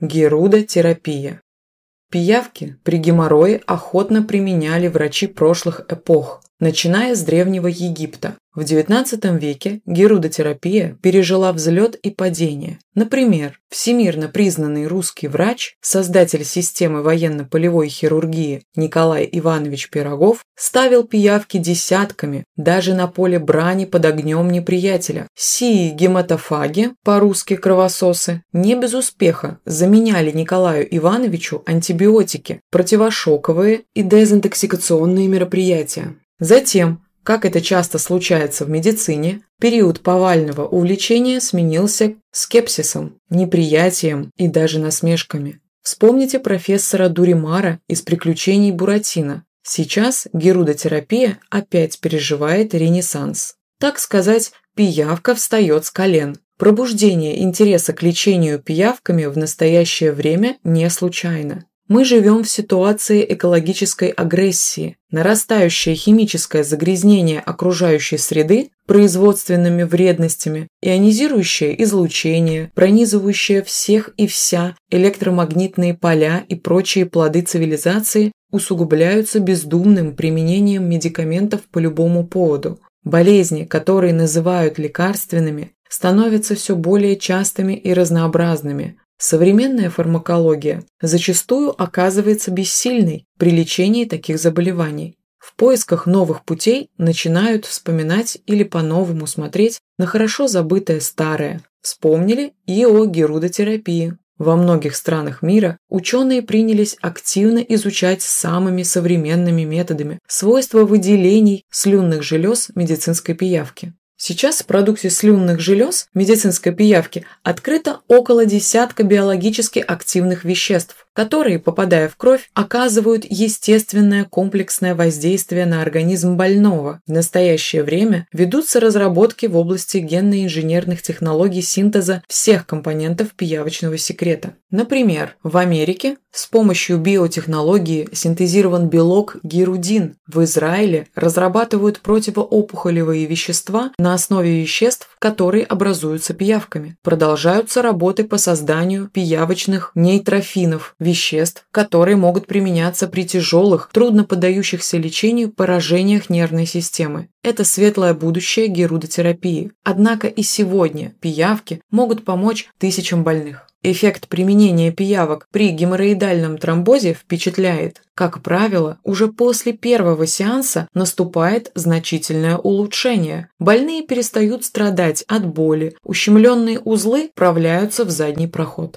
Герудотерапия. Пиявки при геморрое охотно применяли врачи прошлых эпох, начиная с Древнего Египта. В XIX веке герудотерапия пережила взлет и падение. Например, всемирно признанный русский врач, создатель системы военно-полевой хирургии Николай Иванович Пирогов ставил пиявки десятками, даже на поле брани под огнем неприятеля. Сии гематофаги, по-русски кровососы, не без успеха заменяли Николаю Ивановичу антибиотики, противошоковые и дезинтоксикационные мероприятия. Затем как это часто случается в медицине, период повального увлечения сменился скепсисом, неприятием и даже насмешками. Вспомните профессора Дуримара из «Приключений Буратино». Сейчас герудотерапия опять переживает ренессанс. Так сказать, пиявка встает с колен. Пробуждение интереса к лечению пиявками в настоящее время не случайно. Мы живем в ситуации экологической агрессии. Нарастающее химическое загрязнение окружающей среды производственными вредностями, ионизирующее излучение, пронизывающее всех и вся, электромагнитные поля и прочие плоды цивилизации усугубляются бездумным применением медикаментов по любому поводу. Болезни, которые называют лекарственными, становятся все более частыми и разнообразными, Современная фармакология зачастую оказывается бессильной при лечении таких заболеваний. В поисках новых путей начинают вспоминать или по-новому смотреть на хорошо забытое старое. Вспомнили и о герудотерапии. Во многих странах мира ученые принялись активно изучать самыми современными методами свойства выделений слюнных желез медицинской пиявки. Сейчас в продукте слюнных желез медицинской пиявки открыто около десятка биологически активных веществ, которые, попадая в кровь, оказывают естественное комплексное воздействие на организм больного. В настоящее время ведутся разработки в области генно-инженерных технологий синтеза всех компонентов пиявочного секрета. Например, в Америке с помощью биотехнологии синтезирован белок гирудин. В Израиле разрабатывают противоопухолевые вещества на основе веществ, которые образуются пиявками. Продолжаются работы по созданию пиявочных нейтрофинов – веществ, которые могут применяться при тяжелых, трудно поддающихся лечению поражениях нервной системы. Это светлое будущее герудотерапии. Однако и сегодня пиявки могут помочь тысячам больных. Эффект применения пиявок при геморроидальном тромбозе впечатляет. Как правило, уже после первого сеанса наступает значительное улучшение. Больные перестают страдать от боли, ущемленные узлы вправляются в задний проход.